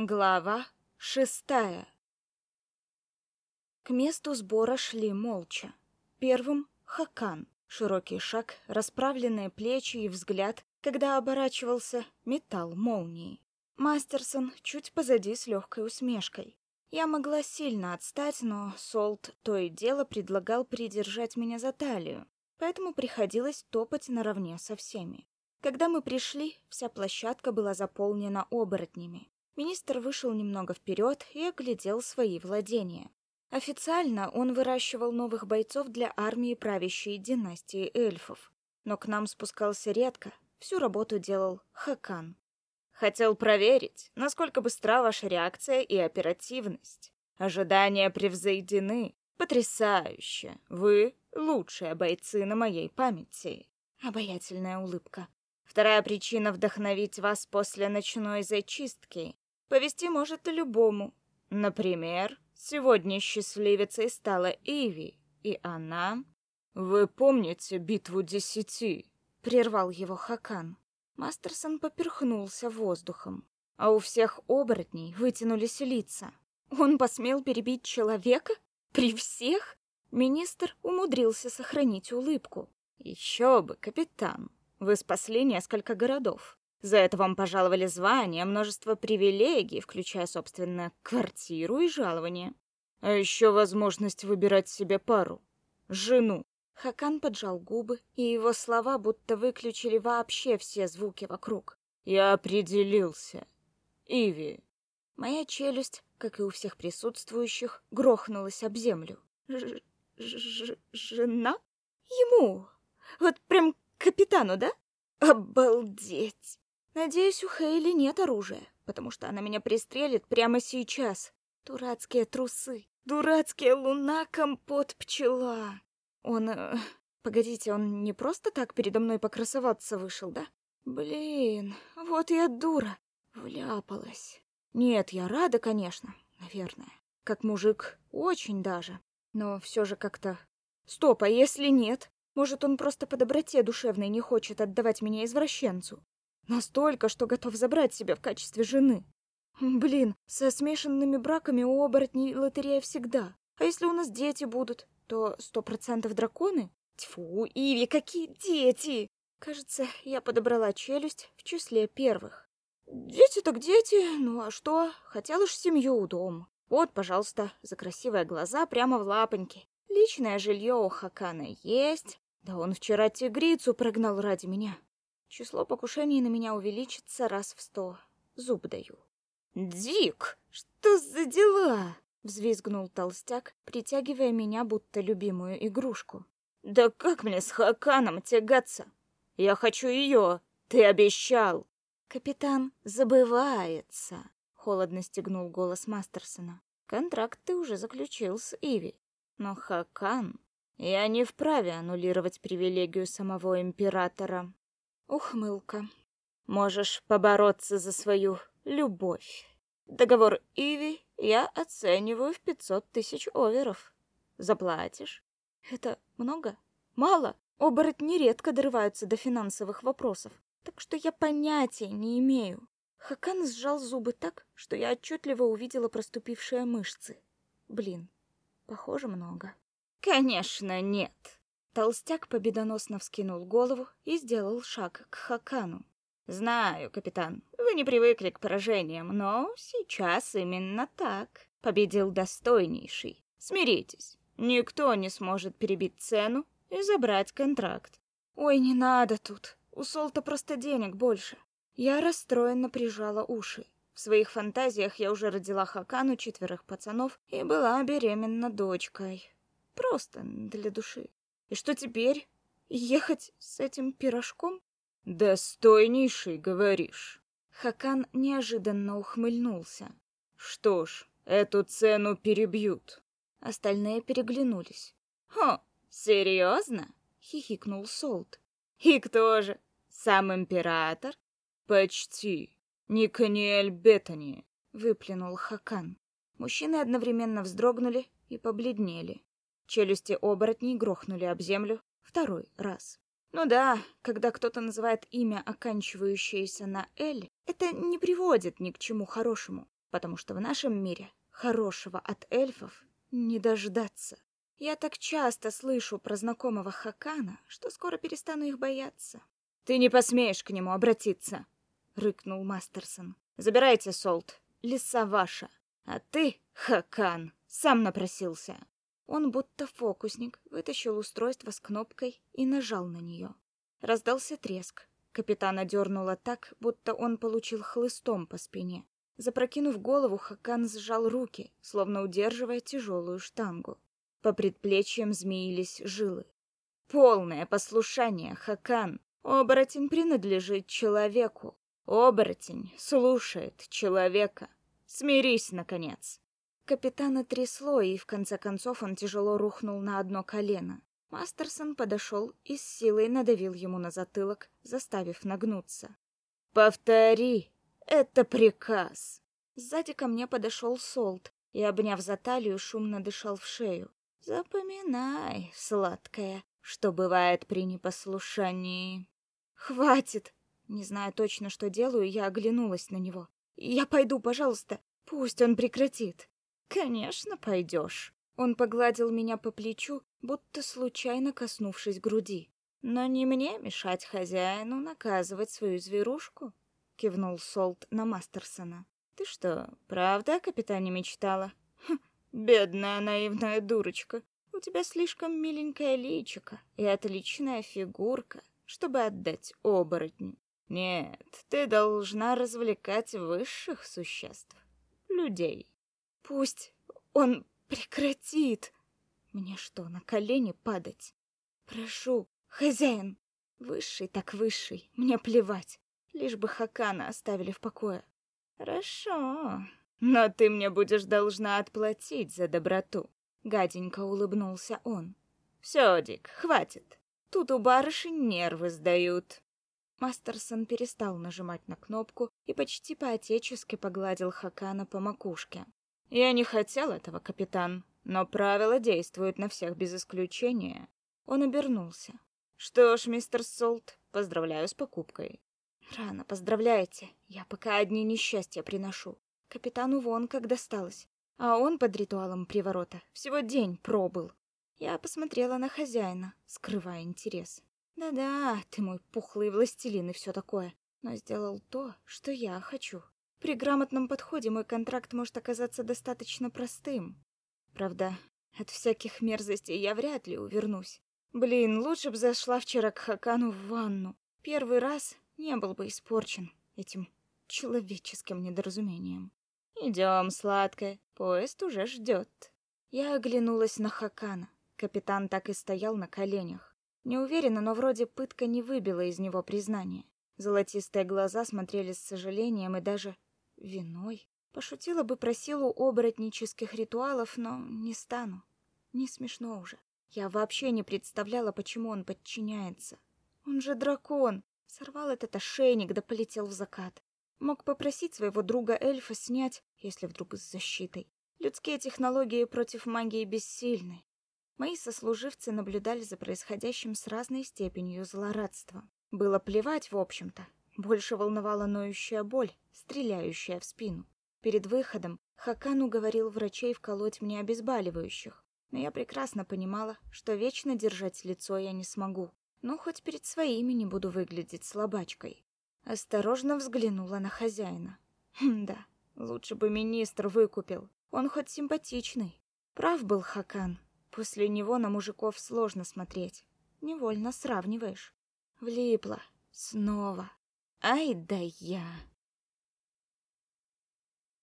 Глава шестая. К месту сбора шли молча. Первым — Хакан. Широкий шаг, расправленные плечи и взгляд, когда оборачивался, металл молнии. Мастерсон чуть позади с легкой усмешкой. Я могла сильно отстать, но Солт то и дело предлагал придержать меня за талию, поэтому приходилось топать наравне со всеми. Когда мы пришли, вся площадка была заполнена оборотнями. Министр вышел немного вперед и оглядел свои владения. Официально он выращивал новых бойцов для армии правящей династии эльфов, но к нам спускался редко, всю работу делал Хакан. Хотел проверить, насколько быстра ваша реакция и оперативность. Ожидания превзойдены. Потрясающе. Вы лучшие бойцы на моей памяти. Обаятельная улыбка. Вторая причина вдохновить вас после ночной зачистки. Повести может любому. Например, сегодня счастливицей стала Иви, и она... «Вы помните битву десяти?» — прервал его Хакан. Мастерсон поперхнулся воздухом, а у всех оборотней вытянулись лица. Он посмел перебить человека? При всех? Министр умудрился сохранить улыбку. «Еще бы, капитан!» Вы спасли несколько городов. За это вам пожаловали звания, множество привилегий, включая, собственно, квартиру и жалование. А еще возможность выбирать себе пару. Жену. Хакан поджал губы, и его слова будто выключили вообще все звуки вокруг. Я определился. Иви. Моя челюсть, как и у всех присутствующих, грохнулась об землю. Ж -ж Жена? Ему? Вот прям Капитану, да? Обалдеть! Надеюсь, у Хейли нет оружия, потому что она меня пристрелит прямо сейчас. Дурацкие трусы, дурацкие луна, компот, пчела. Он... Э, погодите, он не просто так передо мной покрасоваться вышел, да? Блин, вот я дура. Вляпалась. Нет, я рада, конечно, наверное. Как мужик, очень даже. Но все же как-то... Стоп, а если нет? Может, он просто по доброте душевной не хочет отдавать меня извращенцу. Настолько, что готов забрать себя в качестве жены. Блин, со смешанными браками у оборотней лотерея всегда. А если у нас дети будут, то сто процентов драконы? Тьфу, Иви, какие дети! Кажется, я подобрала челюсть в числе первых. Дети так дети, ну а что? Хотела ж семью, дом. Вот, пожалуйста, за красивые глаза прямо в лапоньки. Личное жилье у Хакана есть, да он вчера тигрицу прогнал ради меня. Число покушений на меня увеличится раз в сто. Зуб даю. «Дик, что за дела?» — взвизгнул толстяк, притягивая меня, будто любимую игрушку. «Да как мне с Хаканом тягаться? Я хочу ее, ты обещал!» «Капитан забывается», — холодно стегнул голос Мастерсона. «Контракт ты уже заключил с Иви, но Хакан я не вправе аннулировать привилегию самого императора. Ухмылка. Можешь побороться за свою любовь. Договор Иви я оцениваю в пятьсот тысяч оверов. Заплатишь? Это много? Мало? Оборотни редко дорываются до финансовых вопросов, так что я понятия не имею. Хакан сжал зубы так, что я отчетливо увидела проступившие мышцы. Блин, похоже, много. Конечно, нет. Толстяк победоносно вскинул голову и сделал шаг к Хакану. Знаю, капитан, вы не привыкли к поражениям, но сейчас именно так. Победил достойнейший. Смиритесь. Никто не сможет перебить цену и забрать контракт. Ой, не надо тут. У Солта просто денег больше. Я расстроенно прижала уши. В своих фантазиях я уже родила Хакану четверых пацанов и была беременна дочкой. Просто для души. И что теперь? Ехать с этим пирожком? Достойнейший, говоришь. Хакан неожиданно ухмыльнулся. Что ж, эту цену перебьют. Остальные переглянулись. Хо, серьезно? хихикнул Солт. И кто же? Сам император? Почти. Никаниэль Беттани, выплюнул Хакан. Мужчины одновременно вздрогнули и побледнели. Челюсти оборотней грохнули об землю второй раз. Ну да, когда кто-то называет имя, оканчивающееся на «Л», это не приводит ни к чему хорошему. потому что в нашем мире хорошего от эльфов не дождаться. Я так часто слышу про знакомого Хакана, что скоро перестану их бояться. Ты не посмеешь к нему обратиться, рыкнул Мастерсон. Забирайте солт, лиса ваша. А ты, Хакан, сам напросился. Он будто фокусник вытащил устройство с кнопкой и нажал на нее. Раздался треск. Капитана дернуло так, будто он получил хлыстом по спине. Запрокинув голову, Хакан сжал руки, словно удерживая тяжелую штангу. По предплечьям змеились жилы. Полное послушание, Хакан. Оборотень принадлежит человеку. Оборотень слушает человека. Смирись, наконец. Капитана трясло, и в конце концов он тяжело рухнул на одно колено. Мастерсон подошел и с силой надавил ему на затылок, заставив нагнуться. «Повтори! Это приказ!» Сзади ко мне подошел Солт и, обняв за талию, шумно дышал в шею. «Запоминай, сладкая, что бывает при непослушании». «Хватит!» Не зная точно, что делаю, я оглянулась на него. «Я пойду, пожалуйста, пусть он прекратит». «Конечно, пойдешь». Он погладил меня по плечу, будто случайно коснувшись груди. «Но не мне мешать хозяину наказывать свою зверушку», — кивнул Солт на Мастерсона. «Ты что, правда о капитане мечтала?» хм, «Бедная наивная дурочка, у тебя слишком миленькая личико и отличная фигурка, чтобы отдать оборотню. Нет, ты должна развлекать высших существ, людей. Пусть он прекратит. Мне что, на колени падать? Прошу, хозяин. Высший так высший, мне плевать. Лишь бы Хакана оставили в покое. Хорошо, но ты мне будешь должна отплатить за доброту. Гаденько улыбнулся он. Все, Дик, хватит. Тут у барышень нервы сдают. Мастерсон перестал нажимать на кнопку и почти по-отечески погладил Хакана по макушке. Я не хотел этого, капитан, но правила действуют на всех без исключения. Он обернулся. Что ж, мистер Солт, поздравляю с покупкой. Рано поздравляете. Я пока одни несчастья приношу. Капитану вон как досталось. А он под ритуалом приворота всего день пробыл. Я посмотрела на хозяина, скрывая интерес. Да-да, ты мой пухлый властелин и все такое. Но сделал то, что я хочу. При грамотном подходе мой контракт может оказаться достаточно простым. Правда, от всяких мерзостей я вряд ли увернусь. Блин, лучше бы зашла вчера к Хакану в ванну. Первый раз не был бы испорчен этим человеческим недоразумением. Идем, сладкая, поезд уже ждет. Я оглянулась на Хакана. Капитан так и стоял на коленях. Не уверена, но вроде пытка не выбила из него признания. Золотистые глаза смотрели с сожалением и даже Виной? Пошутила бы про силу оборотнических ритуалов, но не стану. Не смешно уже. Я вообще не представляла, почему он подчиняется. Он же дракон. Сорвал этот ошейник да полетел в закат. Мог попросить своего друга-эльфа снять, если вдруг с защитой. Людские технологии против магии бессильны. Мои сослуживцы наблюдали за происходящим с разной степенью злорадства. Было плевать, в общем-то. Больше волновала ноющая боль, стреляющая в спину. Перед выходом Хакан уговорил врачей вколоть мне обезболивающих, но я прекрасно понимала, что вечно держать лицо я не смогу. Ну, хоть перед своими не буду выглядеть слабачкой. Осторожно взглянула на хозяина. Хм, да, лучше бы министр выкупил. Он хоть симпатичный. Прав был Хакан. После него на мужиков сложно смотреть. Невольно сравниваешь. Влипла. Снова. Ай да я.